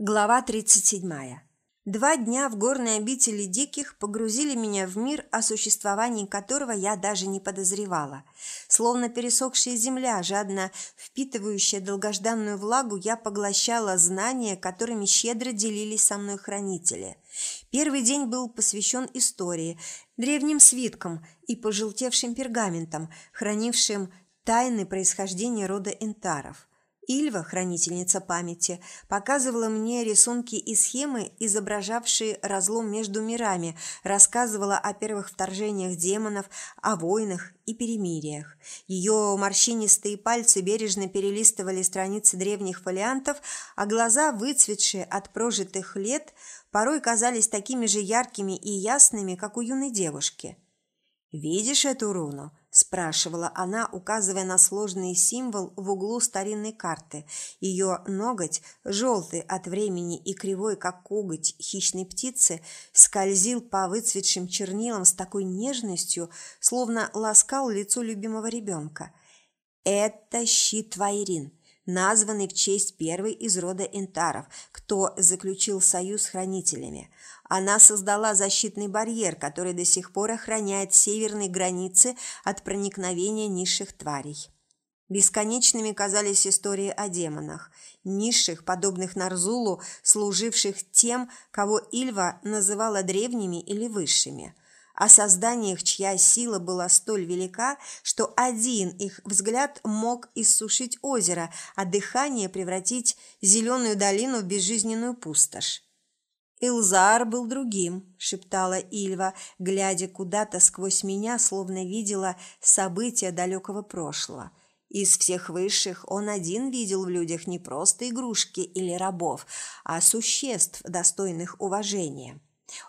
Глава 37. Два дня в горной обители диких погрузили меня в мир, о существовании которого я даже не подозревала. Словно пересохшая земля, жадно впитывающая долгожданную влагу, я поглощала знания, которыми щедро делились со мной хранители. Первый день был посвящен истории, древним свиткам и пожелтевшим пергаментам, хранившим тайны происхождения рода энтаров. Ильва, хранительница памяти, показывала мне рисунки и схемы, изображавшие разлом между мирами, рассказывала о первых вторжениях демонов, о войнах и перемириях. Ее морщинистые пальцы бережно перелистывали страницы древних фолиантов, а глаза, выцветшие от прожитых лет, порой казались такими же яркими и ясными, как у юной девушки. «Видишь эту руну?» – спрашивала она, указывая на сложный символ в углу старинной карты. Ее ноготь, желтый от времени и кривой, как коготь хищной птицы, скользил по выцветшим чернилам с такой нежностью, словно ласкал лицо любимого ребенка. «Это щит Вайрин», названный в честь первой из рода Энтаров, кто заключил союз с хранителями. Она создала защитный барьер, который до сих пор охраняет северные границы от проникновения низших тварей. Бесконечными казались истории о демонах, низших, подобных Нарзулу, служивших тем, кого Ильва называла древними или высшими – о созданиях, чья сила была столь велика, что один их взгляд мог иссушить озеро, а дыхание превратить зеленую долину в безжизненную пустошь. «Илзар был другим», – шептала Ильва, глядя куда-то сквозь меня, словно видела события далекого прошлого. Из всех высших он один видел в людях не просто игрушки или рабов, а существ, достойных уважения.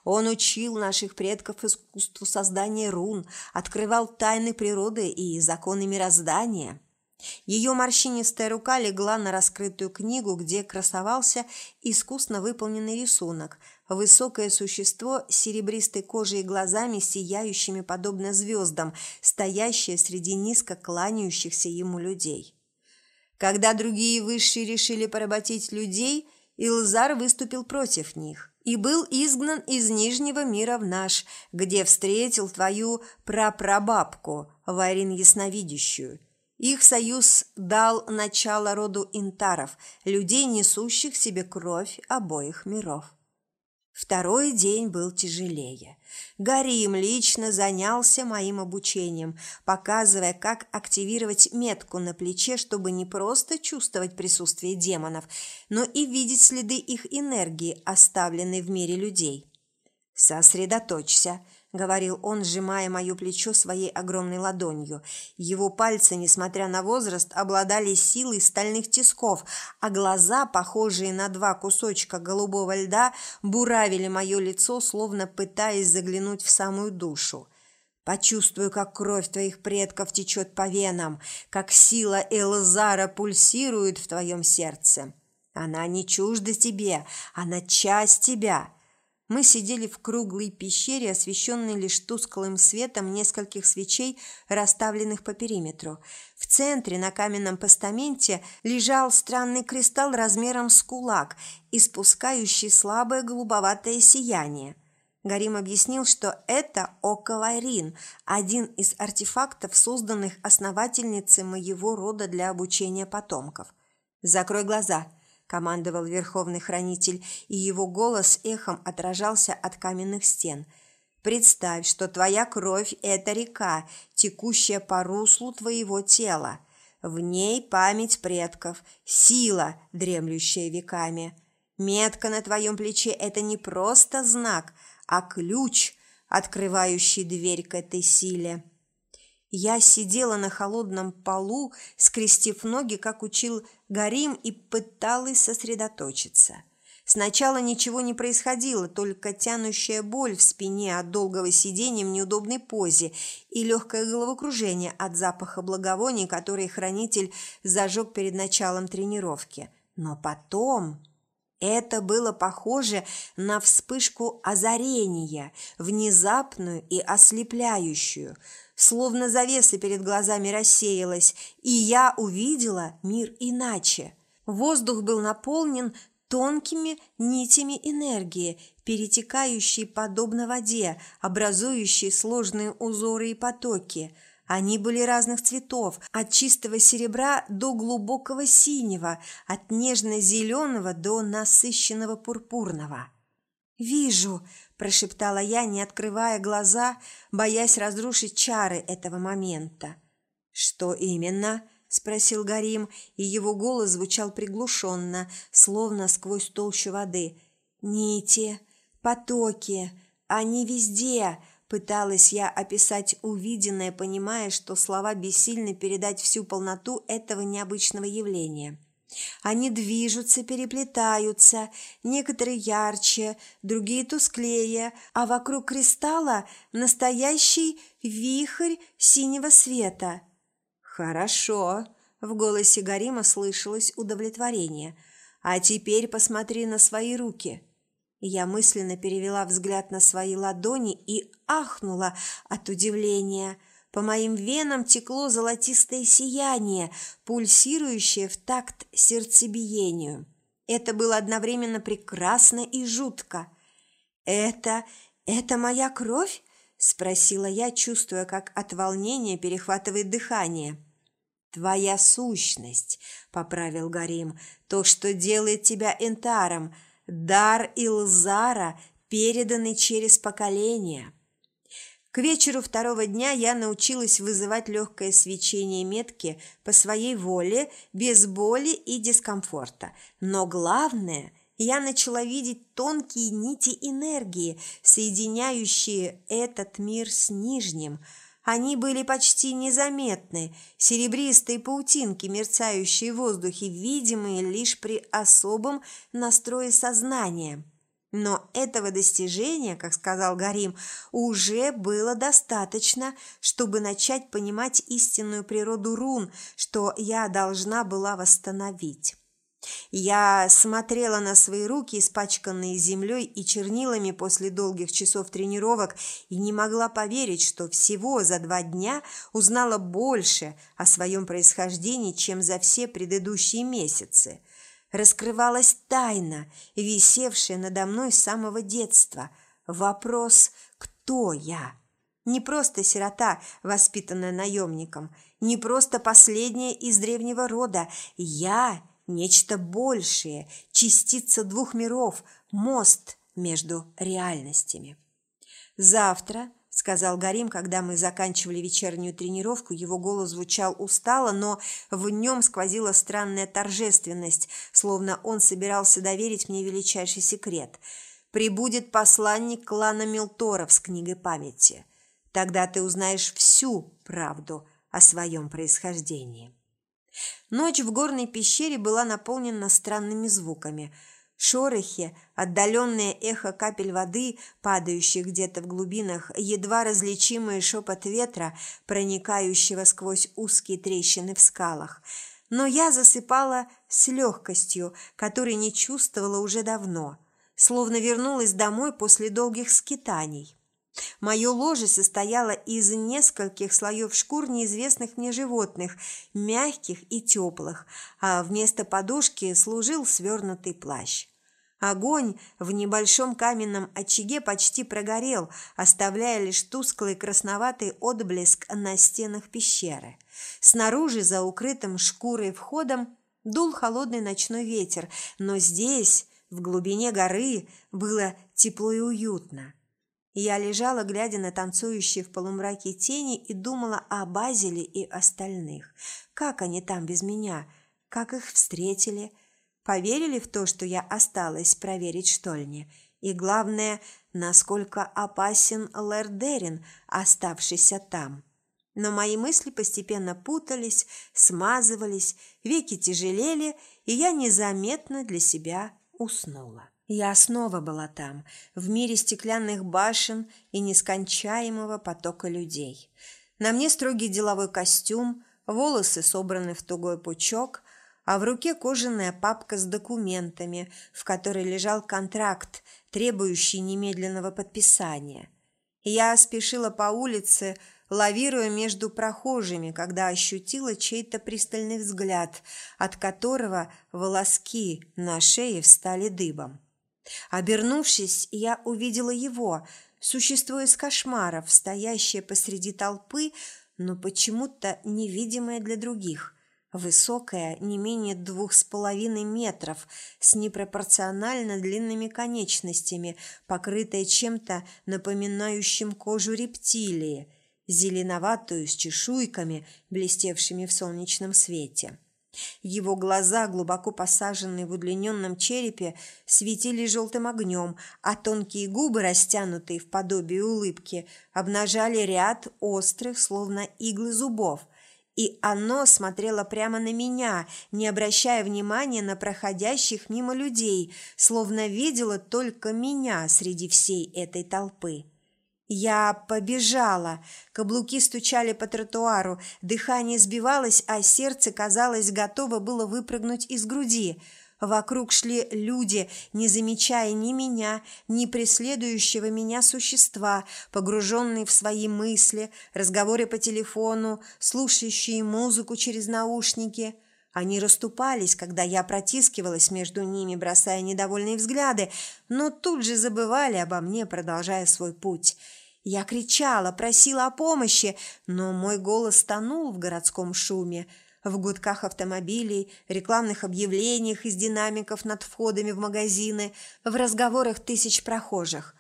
Он учил наших предков искусству создания рун, открывал тайны природы и законы мироздания. Ее морщинистая рука легла на раскрытую книгу, где красовался искусно выполненный рисунок. Высокое существо с серебристой кожей и глазами, сияющими подобно звездам, стоящее среди низко кланяющихся ему людей. Когда другие высшие решили поработить людей, Илзар выступил против них и был изгнан из Нижнего мира в наш, где встретил твою прапрабабку, Варин Ясновидящую. Их союз дал начало роду интаров, людей, несущих себе кровь обоих миров. Второй день был тяжелее. Гарим лично занялся моим обучением, показывая, как активировать метку на плече, чтобы не просто чувствовать присутствие демонов, но и видеть следы их энергии, оставленной в мире людей. «Сосредоточься», – говорил он, сжимая мое плечо своей огромной ладонью. Его пальцы, несмотря на возраст, обладали силой стальных тисков, а глаза, похожие на два кусочка голубого льда, буравили мое лицо, словно пытаясь заглянуть в самую душу. Почувствую, как кровь твоих предков течет по венам, как сила Элзара пульсирует в твоем сердце. Она не чужда тебе, она часть тебя. Мы сидели в круглой пещере, освещенной лишь тусклым светом нескольких свечей, расставленных по периметру. В центре на каменном постаменте лежал странный кристалл размером с кулак, испускающий слабое голубоватое сияние. Гарим объяснил, что это Окавайрин, один из артефактов, созданных основательницей моего рода для обучения потомков. «Закрой глаза», командовал Верховный Хранитель, и его голос эхом отражался от каменных стен. «Представь, что твоя кровь – это река, текущая по руслу твоего тела. В ней память предков, сила, дремлющая веками. Метка на твоем плече – это не просто знак, а ключ, открывающий дверь к этой силе». Я сидела на холодном полу, скрестив ноги, как учил Гарим, и пыталась сосредоточиться. Сначала ничего не происходило, только тянущая боль в спине от долгого сидения в неудобной позе и легкое головокружение от запаха благовоний, который хранитель зажег перед началом тренировки. Но потом... Это было похоже на вспышку озарения, внезапную и ослепляющую – Словно завеса перед глазами рассеялась, и я увидела мир иначе. Воздух был наполнен тонкими нитями энергии, перетекающей подобно воде, образующей сложные узоры и потоки. Они были разных цветов, от чистого серебра до глубокого синего, от нежно-зеленого до насыщенного пурпурного. «Вижу», – прошептала я, не открывая глаза, боясь разрушить чары этого момента. «Что именно?» – спросил Гарим, и его голос звучал приглушенно, словно сквозь толщу воды. «Нити, потоки, они везде!» Пыталась я описать увиденное, понимая, что слова бессильны передать всю полноту этого необычного явления. Они движутся, переплетаются, некоторые ярче, другие тусклее, а вокруг кристалла настоящий вихрь синего света. «Хорошо», – в голосе Гарима слышалось удовлетворение. «А теперь посмотри на свои руки». Я мысленно перевела взгляд на свои ладони и ахнула от удивления – по моим венам текло золотистое сияние, пульсирующее в такт сердцебиению. Это было одновременно прекрасно и жутко. «Это... это моя кровь?» – спросила я, чувствуя, как от волнения перехватывает дыхание. «Твоя сущность», – поправил Гарим, – «то, что делает тебя энтаром, дар Илзара, переданный через поколения». К вечеру второго дня я научилась вызывать легкое свечение метки по своей воле, без боли и дискомфорта. Но главное, я начала видеть тонкие нити энергии, соединяющие этот мир с нижним. Они были почти незаметны, серебристые паутинки, мерцающие в воздухе, видимые лишь при особом настрое сознания – но этого достижения, как сказал Гарим, уже было достаточно, чтобы начать понимать истинную природу рун, что я должна была восстановить. Я смотрела на свои руки, испачканные землей и чернилами после долгих часов тренировок, и не могла поверить, что всего за два дня узнала больше о своем происхождении, чем за все предыдущие месяцы – раскрывалась тайна, висевшая надо мной с самого детства. Вопрос «Кто я?» Не просто сирота, воспитанная наемником, не просто последняя из древнего рода. Я – нечто большее, частица двух миров, мост между реальностями. Завтра сказал Гарим, когда мы заканчивали вечернюю тренировку. Его голос звучал устало, но в нем сквозила странная торжественность, словно он собирался доверить мне величайший секрет. «Прибудет посланник клана Милторов с книгой памяти. Тогда ты узнаешь всю правду о своем происхождении». Ночь в горной пещере была наполнена странными звуками – Шорохи, отдаленное эхо капель воды, падающих где-то в глубинах, едва различимый шепот ветра, проникающего сквозь узкие трещины в скалах. Но я засыпала с легкостью, которой не чувствовала уже давно, словно вернулась домой после долгих скитаний. Мое ложе состояло из нескольких слоев шкур неизвестных мне животных, мягких и теплых, а вместо подушки служил свернутый плащ. Огонь в небольшом каменном очаге почти прогорел, оставляя лишь тусклый красноватый отблеск на стенах пещеры. Снаружи, за укрытым шкурой входом, дул холодный ночной ветер, но здесь, в глубине горы, было тепло и уютно. Я лежала, глядя на танцующие в полумраке тени, и думала о Базиле и остальных. Как они там без меня? Как их встретили? Поверили в то, что я осталась проверить штольни? И главное, насколько опасен Лердерин, оставшийся там? Но мои мысли постепенно путались, смазывались, веки тяжелели, и я незаметно для себя уснула. Я снова была там, в мире стеклянных башен и нескончаемого потока людей. На мне строгий деловой костюм, волосы собраны в тугой пучок, а в руке кожаная папка с документами, в которой лежал контракт, требующий немедленного подписания. Я спешила по улице, лавируя между прохожими, когда ощутила чей-то пристальный взгляд, от которого волоски на шее встали дыбом. Обернувшись, я увидела его, существо из кошмаров, стоящее посреди толпы, но почему-то невидимое для других – Высокая, не менее двух с половиной метров, с непропорционально длинными конечностями, покрытая чем-то напоминающим кожу рептилии, зеленоватую с чешуйками, блестевшими в солнечном свете. Его глаза, глубоко посаженные в удлиненном черепе, светили желтым огнем, а тонкие губы, растянутые в подобие улыбки, обнажали ряд острых, словно иглы зубов – и оно смотрело прямо на меня, не обращая внимания на проходящих мимо людей, словно видело только меня среди всей этой толпы. Я побежала. Каблуки стучали по тротуару, дыхание сбивалось, а сердце, казалось, готово было выпрыгнуть из груди – Вокруг шли люди, не замечая ни меня, ни преследующего меня существа, погруженные в свои мысли, разговоры по телефону, слушающие музыку через наушники. Они расступались, когда я протискивалась между ними, бросая недовольные взгляды, но тут же забывали обо мне, продолжая свой путь. Я кричала, просила о помощи, но мой голос тонул в городском шуме – в гудках автомобилей, рекламных объявлениях из динамиков над входами в магазины, в разговорах тысяч прохожих.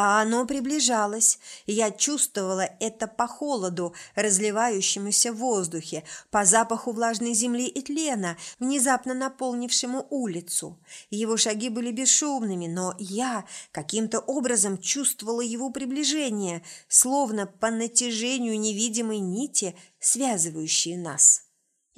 А оно приближалось, и я чувствовала это по холоду, разливающемуся в воздухе, по запаху влажной земли и тлена, внезапно наполнившему улицу. Его шаги были бесшумными, но я каким-то образом чувствовала его приближение, словно по натяжению невидимой нити, связывающей нас.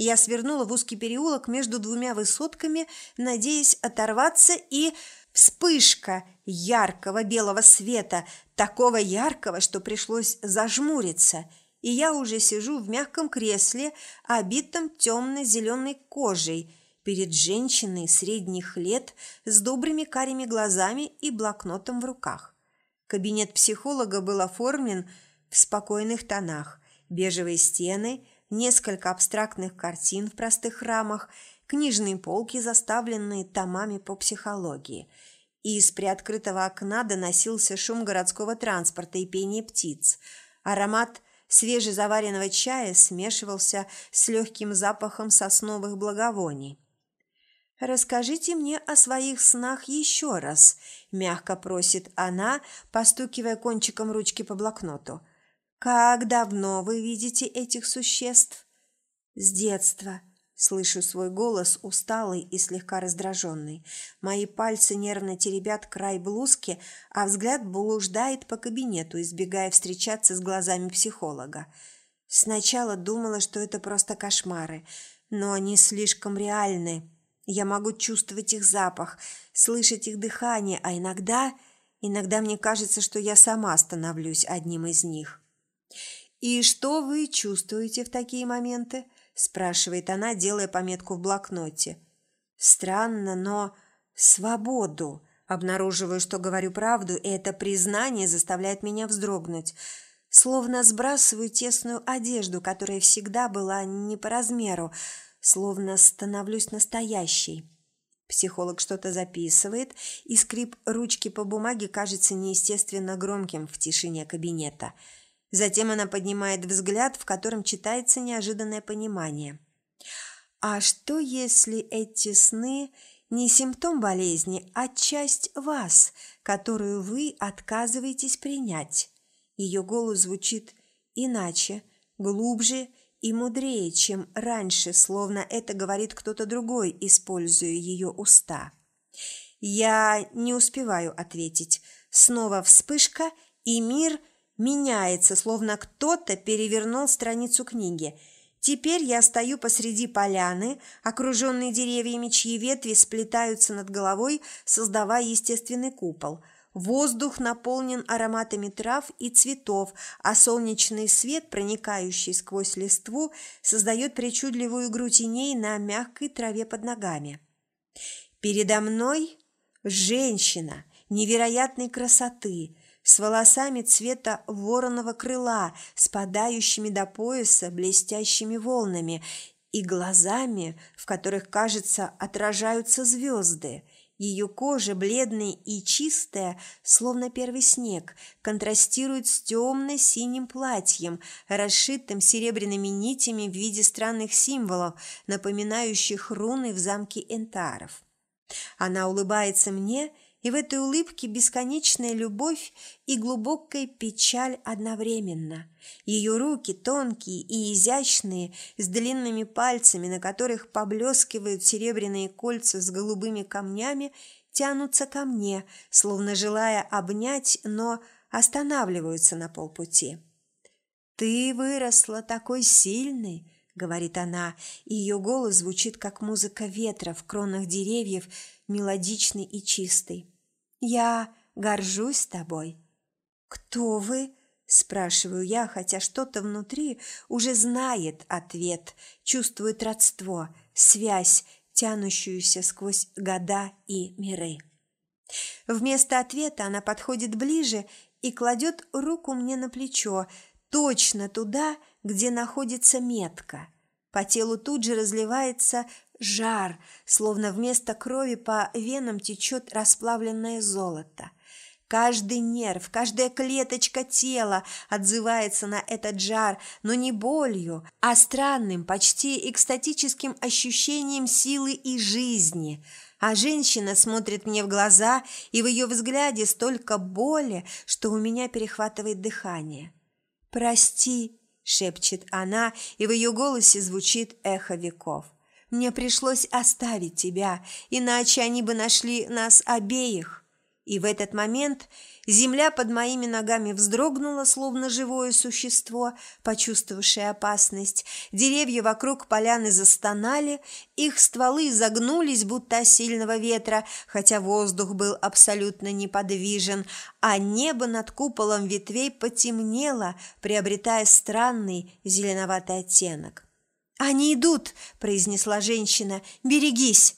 Я свернула в узкий переулок между двумя высотками, надеясь оторваться, и вспышка яркого белого света, такого яркого, что пришлось зажмуриться, и я уже сижу в мягком кресле, обитом темно-зеленой кожей, перед женщиной средних лет с добрыми карими глазами и блокнотом в руках. Кабинет психолога был оформлен в спокойных тонах. Бежевые стены – несколько абстрактных картин в простых рамах, книжные полки, заставленные томами по психологии. И из приоткрытого окна доносился шум городского транспорта и пение птиц. Аромат свежезаваренного чая смешивался с легким запахом сосновых благовоний. «Расскажите мне о своих снах еще раз», – мягко просит она, постукивая кончиком ручки по блокноту. «Как давно вы видите этих существ?» «С детства», – слышу свой голос, усталый и слегка раздраженный. Мои пальцы нервно теребят край блузки, а взгляд блуждает по кабинету, избегая встречаться с глазами психолога. Сначала думала, что это просто кошмары, но они слишком реальны. Я могу чувствовать их запах, слышать их дыхание, а иногда... Иногда мне кажется, что я сама становлюсь одним из них. «И что вы чувствуете в такие моменты?» – спрашивает она, делая пометку в блокноте. «Странно, но свободу». Обнаруживаю, что говорю правду, и это признание заставляет меня вздрогнуть. Словно сбрасываю тесную одежду, которая всегда была не по размеру, словно становлюсь настоящей. Психолог что-то записывает, и скрип ручки по бумаге кажется неестественно громким в тишине кабинета – Затем она поднимает взгляд, в котором читается неожиданное понимание. А что, если эти сны не симптом болезни, а часть вас, которую вы отказываетесь принять? Ее голос звучит иначе, глубже и мудрее, чем раньше, словно это говорит кто-то другой, используя ее уста. Я не успеваю ответить. Снова вспышка, и мир – меняется, словно кто-то перевернул страницу книги. Теперь я стою посреди поляны, окруженной деревьями, чьи ветви сплетаются над головой, создавая естественный купол. Воздух наполнен ароматами трав и цветов, а солнечный свет, проникающий сквозь листву, создает причудливую игру теней на мягкой траве под ногами. Передо мной женщина невероятной красоты – с волосами цвета вороного крыла, спадающими до пояса блестящими волнами и глазами, в которых, кажется, отражаются звезды. Ее кожа, бледная и чистая, словно первый снег, контрастирует с темно-синим платьем, расшитым серебряными нитями в виде странных символов, напоминающих руны в замке Энтаров. Она улыбается мне – и в этой улыбке бесконечная любовь и глубокая печаль одновременно. Ее руки тонкие и изящные, с длинными пальцами, на которых поблескивают серебряные кольца с голубыми камнями, тянутся ко мне, словно желая обнять, но останавливаются на полпути. «Ты выросла такой сильной!» — говорит она, и ее голос звучит, как музыка ветра в кронах деревьев, мелодичный и чистый. «Я горжусь тобой». «Кто вы?» – спрашиваю я, хотя что-то внутри уже знает ответ, чувствует родство, связь, тянущуюся сквозь года и миры. Вместо ответа она подходит ближе и кладет руку мне на плечо, точно туда, где находится метка. По телу тут же разливается жар, словно вместо крови по венам течет расплавленное золото. Каждый нерв, каждая клеточка тела отзывается на этот жар, но не болью, а странным, почти экстатическим ощущением силы и жизни. А женщина смотрит мне в глаза, и в ее взгляде столько боли, что у меня перехватывает дыхание. «Прости», – шепчет она, и в ее голосе звучит эхо веков. Мне пришлось оставить тебя, иначе они бы нашли нас обеих. И в этот момент земля под моими ногами вздрогнула, словно живое существо, почувствовавшее опасность. Деревья вокруг поляны застонали, их стволы загнулись, будто сильного ветра, хотя воздух был абсолютно неподвижен, а небо над куполом ветвей потемнело, приобретая странный зеленоватый оттенок. «Они идут!» – произнесла женщина. «Берегись!»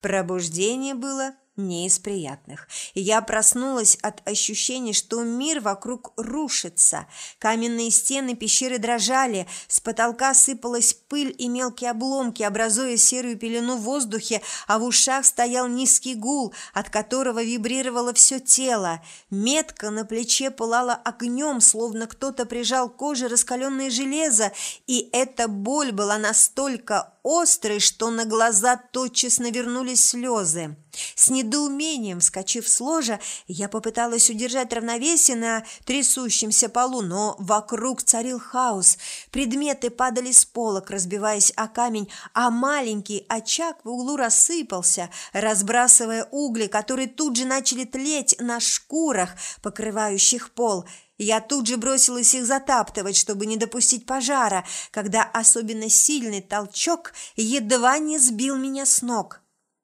Пробуждение было не из приятных. Я проснулась от ощущения, что мир вокруг рушится. Каменные стены пещеры дрожали, с потолка сыпалась пыль и мелкие обломки, образуя серую пелену в воздухе, а в ушах стоял низкий гул, от которого вибрировало все тело. Метка на плече пылала огнем, словно кто-то прижал к коже раскаленное железо, и эта боль была настолько острой, что на глаза тотчас навернулись слезы. С недоумением, вскочив с ложа, я попыталась удержать равновесие на трясущемся полу, но вокруг царил хаос. Предметы падали с полок, разбиваясь о камень, а маленький очаг в углу рассыпался, разбрасывая угли, которые тут же начали тлеть на шкурах, покрывающих пол – я тут же бросилась их затаптывать, чтобы не допустить пожара, когда особенно сильный толчок едва не сбил меня с ног.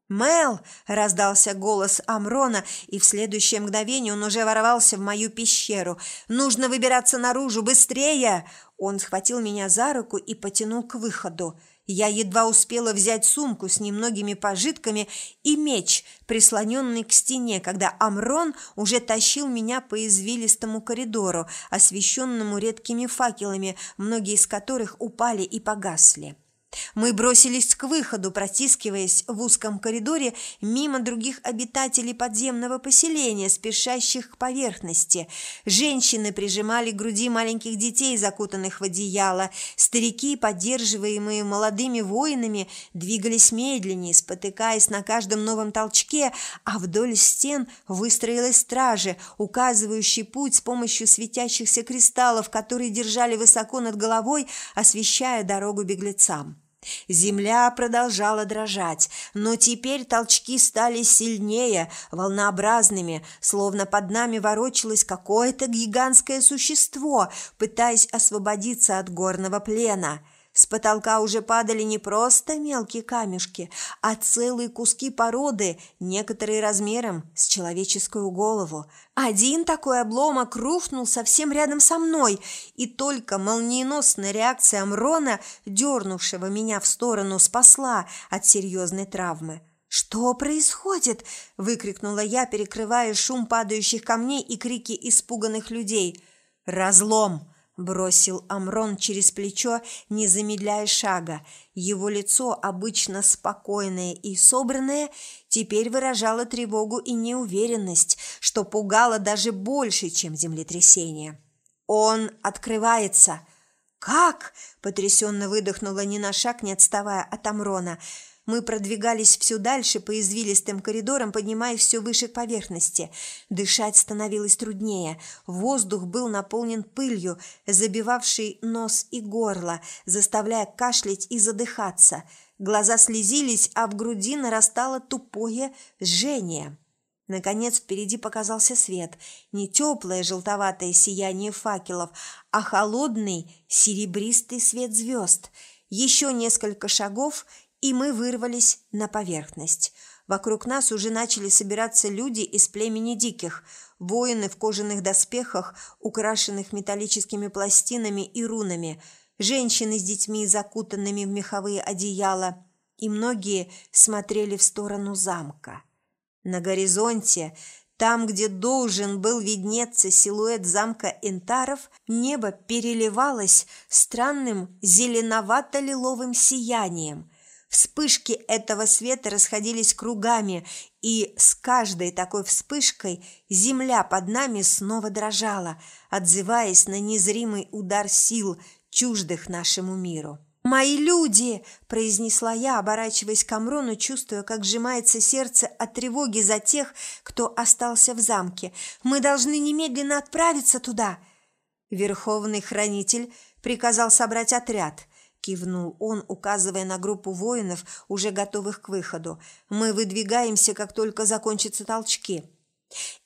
«Мел!» – раздался голос Амрона, и в следующее мгновение он уже ворвался в мою пещеру. «Нужно выбираться наружу! Быстрее!» Он схватил меня за руку и потянул к выходу. Я едва успела взять сумку с немногими пожитками и меч, прислоненный к стене, когда Амрон уже тащил меня по извилистому коридору, освещенному редкими факелами, многие из которых упали и погасли. Мы бросились к выходу, протискиваясь в узком коридоре мимо других обитателей подземного поселения, спешащих к поверхности. Женщины прижимали к груди маленьких детей, закутанных в одеяло. Старики, поддерживаемые молодыми воинами, двигались медленнее, спотыкаясь на каждом новом толчке, а вдоль стен выстроилась стража, указывающая путь с помощью светящихся кристаллов, которые держали высоко над головой, освещая дорогу беглецам. Земля продолжала дрожать, но теперь толчки стали сильнее, волнообразными, словно под нами ворочалось какое-то гигантское существо, пытаясь освободиться от горного плена – с потолка уже падали не просто мелкие камешки, а целые куски породы, некоторые размером с человеческую голову. Один такой обломок рухнул совсем рядом со мной, и только молниеносная реакция Амрона, дернувшего меня в сторону, спасла от серьезной травмы. «Что происходит?» – выкрикнула я, перекрывая шум падающих камней и крики испуганных людей. «Разлом!» – бросил Амрон через плечо, не замедляя шага. Его лицо, обычно спокойное и собранное, теперь выражало тревогу и неуверенность, что пугало даже больше, чем землетрясение. «Он открывается!» «Как?» – потрясенно выдохнула ни на шаг, не отставая от Амрона – мы продвигались все дальше по извилистым коридорам, поднимаясь все выше к поверхности. Дышать становилось труднее. Воздух был наполнен пылью, забивавшей нос и горло, заставляя кашлять и задыхаться. Глаза слезились, а в груди нарастало тупое жжение. Наконец впереди показался свет. Не теплое желтоватое сияние факелов, а холодный серебристый свет звезд. Еще несколько шагов, и мы вырвались на поверхность. Вокруг нас уже начали собираться люди из племени диких, воины в кожаных доспехах, украшенных металлическими пластинами и рунами, женщины с детьми, закутанными в меховые одеяла, и многие смотрели в сторону замка. На горизонте, там, где должен был виднеться силуэт замка Энтаров, небо переливалось странным зеленовато-лиловым сиянием – Вспышки этого света расходились кругами, и с каждой такой вспышкой земля под нами снова дрожала, отзываясь на незримый удар сил, чуждых нашему миру. «Мои люди!» – произнесла я, оборачиваясь к Амрону, чувствуя, как сжимается сердце от тревоги за тех, кто остался в замке. «Мы должны немедленно отправиться туда!» Верховный хранитель приказал собрать отряд – кивнул он, указывая на группу воинов, уже готовых к выходу. Мы выдвигаемся, как только закончатся толчки.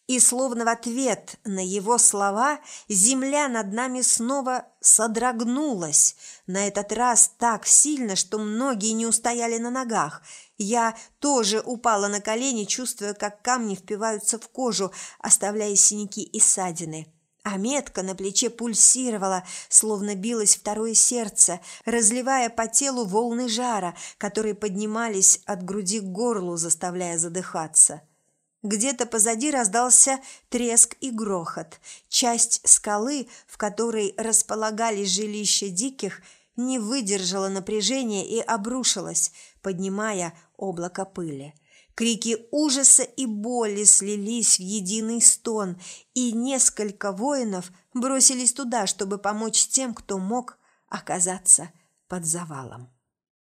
И словно в ответ на его слова земля над нами снова содрогнулась. На этот раз так сильно, что многие не устояли на ногах. Я тоже упала на колени, чувствуя, как камни впиваются в кожу, оставляя синяки и ссадины. А метка на плече пульсировала, словно билось второе сердце, разливая по телу волны жара, которые поднимались от груди к горлу, заставляя задыхаться. Где-то позади раздался треск и грохот. Часть скалы, в которой располагались жилища диких, не выдержала напряжения и обрушилась, поднимая облако пыли. Крики ужаса и боли слились в единый стон, и несколько воинов бросились туда, чтобы помочь тем, кто мог оказаться под завалом.